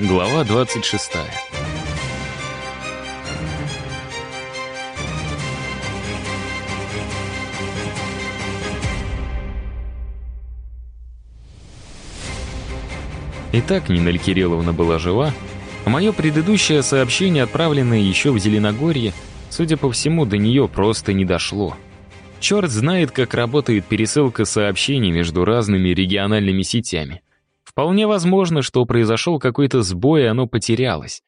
Глава 26. Итак, Нина Кирилловна была жива, а мое предыдущее сообщение, отправленное еще в Зеленогорье, судя по всему, до нее просто не дошло. Черт знает, как работает пересылка сообщений между разными региональными сетями. Вполне возможно, что произошел какой-то сбой, и оно потерялось.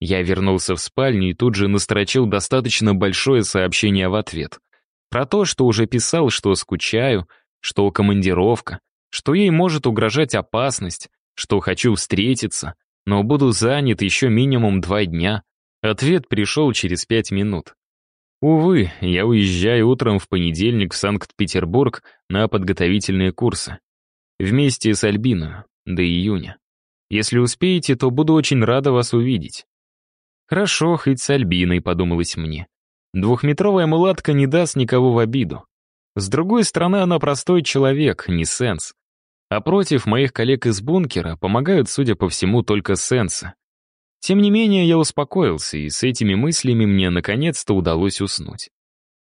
Я вернулся в спальню и тут же настрочил достаточно большое сообщение в ответ. Про то, что уже писал, что скучаю, что командировка, что ей может угрожать опасность, что хочу встретиться, но буду занят еще минимум два дня. Ответ пришел через пять минут. Увы, я уезжаю утром в понедельник в Санкт-Петербург на подготовительные курсы. Вместе с Альбиной, до июня. Если успеете, то буду очень рада вас увидеть. Хорошо, хоть с Альбиной, подумалось мне. Двухметровая мулатка не даст никого в обиду. С другой стороны, она простой человек, не сенс. А против моих коллег из бункера помогают, судя по всему, только сенсы. Тем не менее, я успокоился, и с этими мыслями мне наконец-то удалось уснуть.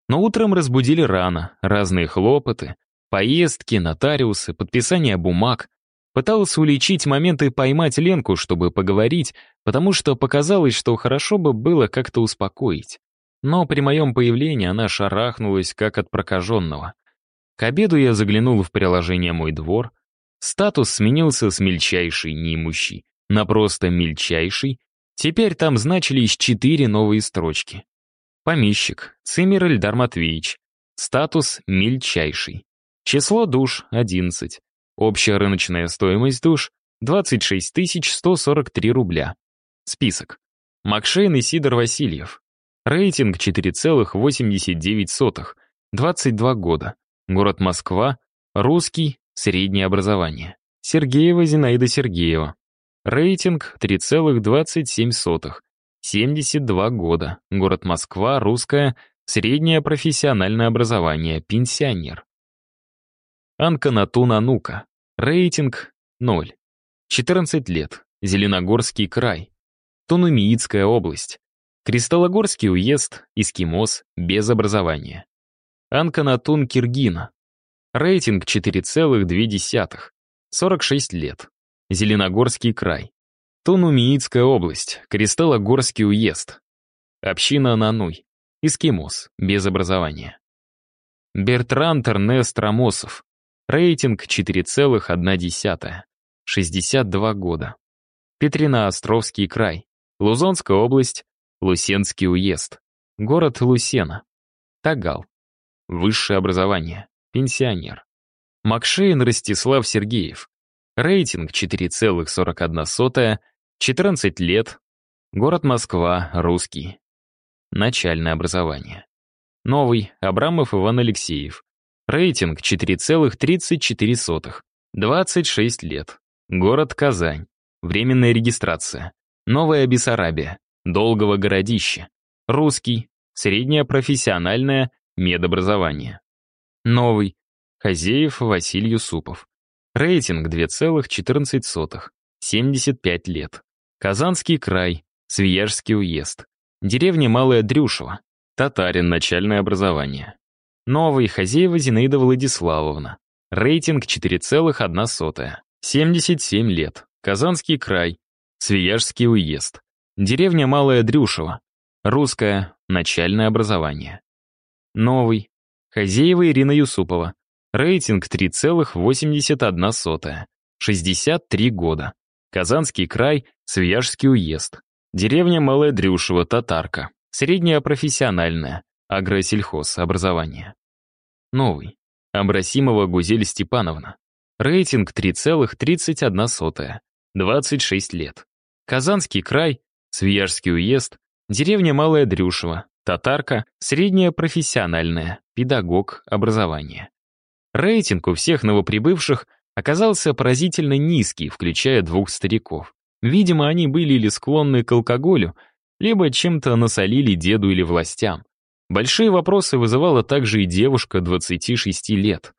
Но утром разбудили рано, разные хлопоты, поездки, нотариусы, подписание бумаг. Пытался уличить моменты поймать Ленку, чтобы поговорить, потому что показалось, что хорошо бы было как-то успокоить. Но при моем появлении она шарахнулась, как от прокаженного. К обеду я заглянул в приложение «Мой двор». Статус сменился с мельчайший неимущий на просто мельчайший, теперь там значились четыре новые строчки. Помещик, Цимер Эльдар Матвеевич, статус мельчайший. Число душ — 11. Общая рыночная стоимость душ — 26 143 рубля. Список. Макшейн и Сидор Васильев. Рейтинг 4,89. 22 года. Город Москва. Русский. Среднее образование. Сергеева Зинаида Сергеева. Рейтинг 3,27. 72 года. Город Москва, русское, среднее профессиональное образование, пенсионер. Анканатун Анука. Рейтинг 0. 14 лет. Зеленогорский край. Тунумиитская область. Кристаллогорский уезд, эскимос, без образования. Анканатун Киргина. Рейтинг 4,2. 46 лет. Зеленогорский край. Тунумиитская область, Кристаллогорский уезд. Община Нануй. Эскимос, без образования. Бертран Тернест Рамосов. Рейтинг 4,1. 62 года. Петрина-Островский край. Лузонская область, Лусенский уезд. Город Лусена. Тагал. Высшее образование. Пенсионер. Макшейн Ростислав Сергеев. Рейтинг 4,41, 14 лет. Город Москва, русский. Начальное образование. Новый, Абрамов Иван Алексеев. Рейтинг 4,34, 26 лет. Город Казань. Временная регистрация. Новая Бессарабия. Долгого городище. Русский. Среднее профессиональное медобразование. Новый. Хазеев Василий Юсупов. Рейтинг 2,14. 75 лет. Казанский край. Свияжский уезд. Деревня Малая Дрюшева. Татарин, начальное образование. Новый, Хазеева Зинаида Владиславовна. Рейтинг 4,1. 77 лет. Казанский край. Свияжский уезд. Деревня Малая Дрюшева. Русское, начальное образование. Новый. Хазеева Ирина Юсупова. Рейтинг 3,81. 63 года. Казанский край, Свияжский уезд. Деревня Малая Дрюшева, Татарка. Среднее профессиональное. Агросельхоз, образование. Новый. Абрасимова Гузель Степановна. Рейтинг 3,31. 26 лет. Казанский край, Свияжский уезд. Деревня Малая Дрюшева. Татарка. Среднее профессиональное. Педагог, образование. Рейтинг у всех новоприбывших оказался поразительно низкий, включая двух стариков. Видимо, они были или склонны к алкоголю, либо чем-то насолили деду или властям. Большие вопросы вызывала также и девушка 26 лет.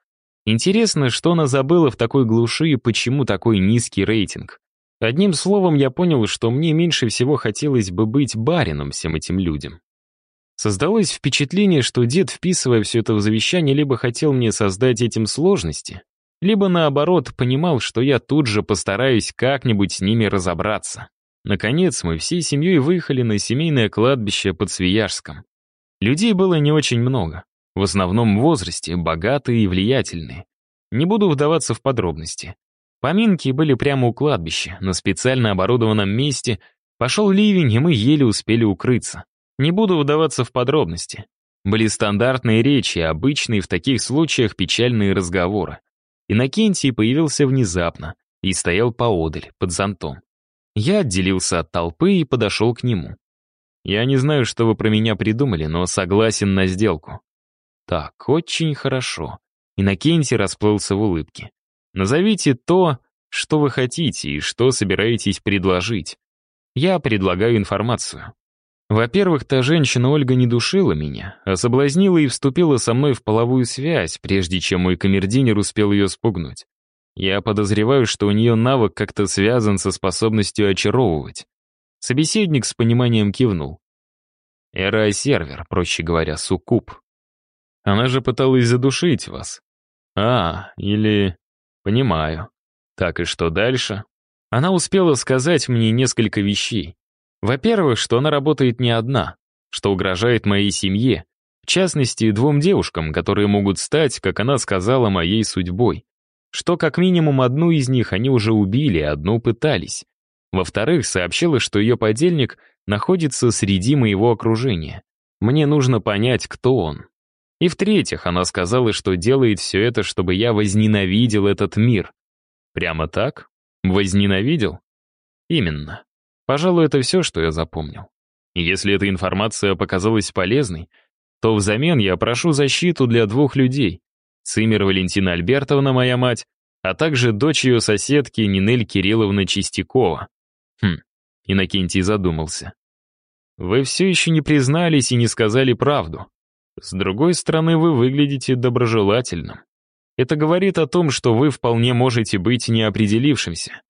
Интересно, что она забыла в такой глуши и почему такой низкий рейтинг. Одним словом, я понял, что мне меньше всего хотелось бы быть барином всем этим людям. Создалось впечатление, что дед, вписывая все это в завещание, либо хотел мне создать этим сложности, либо, наоборот, понимал, что я тут же постараюсь как-нибудь с ними разобраться. Наконец, мы всей семьей выехали на семейное кладбище под Свияжском. Людей было не очень много, в основном в возрасте, богатые и влиятельные. Не буду вдаваться в подробности. Поминки были прямо у кладбища, на специально оборудованном месте. Пошел ливень, и мы еле успели укрыться. Не буду вдаваться в подробности. Были стандартные речи, обычные в таких случаях печальные разговоры. Иннокентий появился внезапно и стоял поодаль, под зонтом. Я отделился от толпы и подошел к нему. «Я не знаю, что вы про меня придумали, но согласен на сделку». «Так, очень хорошо». Иннокентий расплылся в улыбке. Назовите то, что вы хотите и что собираетесь предложить. Я предлагаю информацию. Во-первых, та женщина Ольга не душила меня, а соблазнила и вступила со мной в половую связь, прежде чем мой камердинер успел ее спугнуть. Я подозреваю, что у нее навык как-то связан со способностью очаровывать. Собеседник с пониманием кивнул. Эра-сервер, проще говоря, суккуб. Она же пыталась задушить вас. А, или... Понимаю. Так и что дальше? Она успела сказать мне несколько вещей. Во-первых, что она работает не одна, что угрожает моей семье, в частности, двум девушкам, которые могут стать, как она сказала, моей судьбой. Что как минимум одну из них они уже убили, одну пытались. Во-вторых, сообщила, что ее подельник находится среди моего окружения. Мне нужно понять, кто он. И в-третьих, она сказала, что делает все это, чтобы я возненавидел этот мир. Прямо так? Возненавидел? Именно. Пожалуй, это все, что я запомнил. Если эта информация показалась полезной, то взамен я прошу защиту для двух людей. Цимер Валентина Альбертовна, моя мать, а также дочь ее соседки Нинель Кирилловна Чистякова. Хм, Иннокентий задумался. Вы все еще не признались и не сказали правду. С другой стороны, вы выглядите доброжелательным. Это говорит о том, что вы вполне можете быть неопределившимся.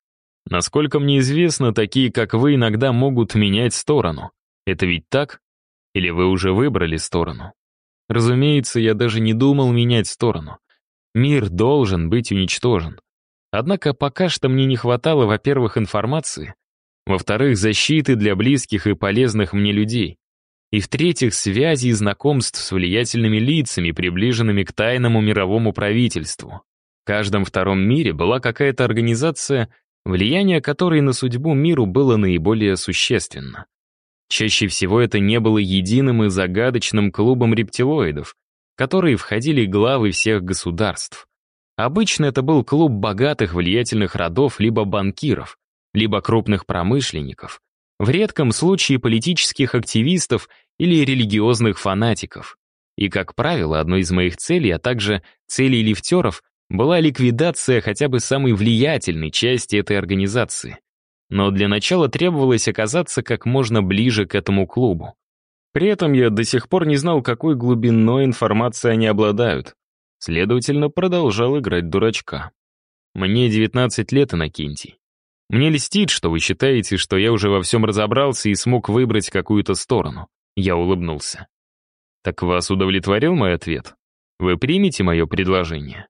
Насколько мне известно, такие, как вы, иногда могут менять сторону. Это ведь так? Или вы уже выбрали сторону? Разумеется, я даже не думал менять сторону. Мир должен быть уничтожен. Однако пока что мне не хватало, во-первых, информации, во-вторых, защиты для близких и полезных мне людей и в-третьих, связи и знакомств с влиятельными лицами, приближенными к тайному мировому правительству. В каждом втором мире была какая-то организация, влияние которой на судьбу миру было наиболее существенно. Чаще всего это не было единым и загадочным клубом рептилоидов, в которые входили главы всех государств. Обычно это был клуб богатых влиятельных родов либо банкиров, либо крупных промышленников, в редком случае политических активистов или религиозных фанатиков. И, как правило, одной из моих целей, а также целей лифтеров, была ликвидация хотя бы самой влиятельной части этой организации. Но для начала требовалось оказаться как можно ближе к этому клубу. При этом я до сих пор не знал, какой глубиной информации они обладают. Следовательно, продолжал играть дурачка. Мне 19 лет, Иннокентий. Мне льстит, что вы считаете, что я уже во всем разобрался и смог выбрать какую-то сторону. Я улыбнулся. Так вас удовлетворил мой ответ? Вы примете мое предложение?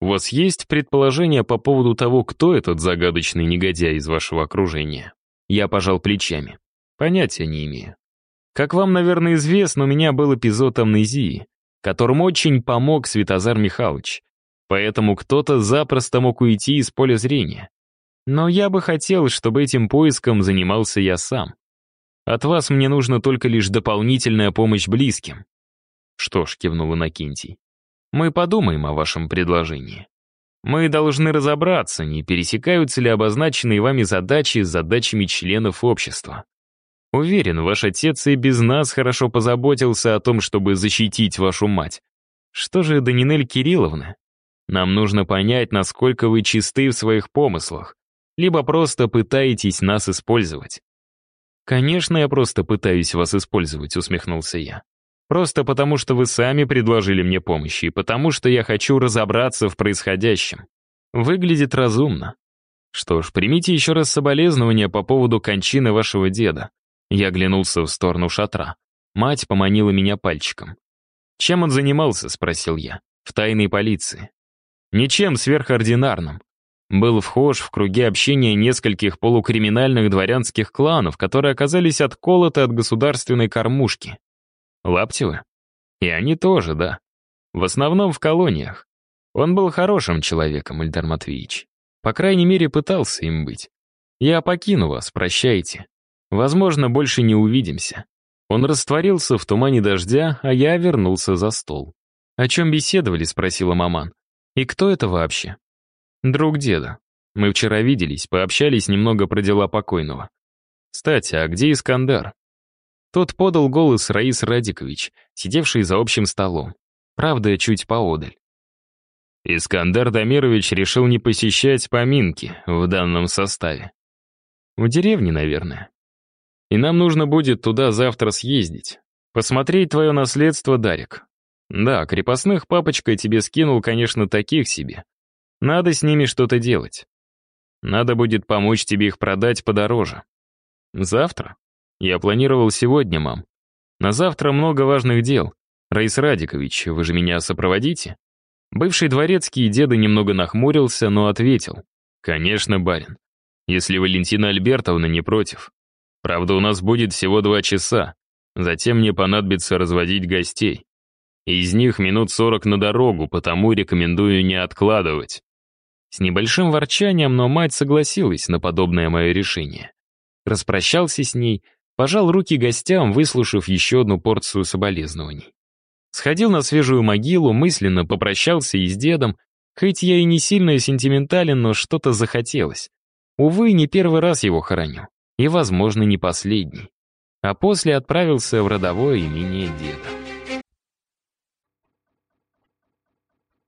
У вас есть предположение по поводу того, кто этот загадочный негодяй из вашего окружения? Я пожал плечами. Понятия не имею. Как вам, наверное, известно, у меня был эпизод амнезии, которому очень помог Светозар Михайлович. Поэтому кто-то запросто мог уйти из поля зрения. Но я бы хотел, чтобы этим поиском занимался я сам. От вас мне нужно только лишь дополнительная помощь близким». «Что ж», — кивнул Иннокентий, — «мы подумаем о вашем предложении. Мы должны разобраться, не пересекаются ли обозначенные вами задачи с задачами членов общества. Уверен, ваш отец и без нас хорошо позаботился о том, чтобы защитить вашу мать. Что же до Нинель Кирилловны? Нам нужно понять, насколько вы чисты в своих помыслах, либо просто пытаетесь нас использовать». «Конечно, я просто пытаюсь вас использовать», — усмехнулся я. «Просто потому, что вы сами предложили мне помощи, и потому, что я хочу разобраться в происходящем. Выглядит разумно. Что ж, примите еще раз соболезнования по поводу кончины вашего деда. Я оглянулся в сторону шатра. Мать поманила меня пальчиком. «Чем он занимался?» — спросил я. «В тайной полиции». «Ничем сверхординарным. Был вхож в круги общения нескольких полукриминальных дворянских кланов, которые оказались отколоты от государственной кормушки. Лаптевы? И они тоже, да. В основном в колониях. Он был хорошим человеком, Ильдар Матвеевич. По крайней мере, пытался им быть. Я покину вас, прощайте. Возможно, больше не увидимся. Он растворился в тумане дождя, а я вернулся за стол. «О чем беседовали?» — спросила маман. «И кто это вообще?» «Друг деда. Мы вчера виделись, пообщались немного про дела покойного. Кстати, а где Искандар?» Тот подал голос Раис Радикович, сидевший за общим столом. Правда, чуть поодаль. Искандар Дамирович решил не посещать поминки в данном составе. В деревне, наверное. И нам нужно будет туда завтра съездить. Посмотреть твое наследство, Дарик. Да, крепостных папочка тебе скинул, конечно, таких себе. Надо с ними что-то делать. Надо будет помочь тебе их продать подороже. Завтра? Я планировал сегодня, мам. На завтра много важных дел. Раис Радикович, вы же меня сопроводите? Бывший дворецкий деда немного нахмурился, но ответил. Конечно, барин. Если Валентина Альбертовна не против. Правда, у нас будет всего два часа. Затем мне понадобится разводить гостей. Из них минут сорок на дорогу, потому рекомендую не откладывать. С небольшим ворчанием, но мать согласилась на подобное мое решение. Распрощался с ней, пожал руки гостям, выслушав еще одну порцию соболезнований. Сходил на свежую могилу, мысленно попрощался и с дедом, хоть я и не сильно сентиментален, но что-то захотелось. Увы, не первый раз его хороню и, возможно, не последний. А после отправился в родовое имение деда.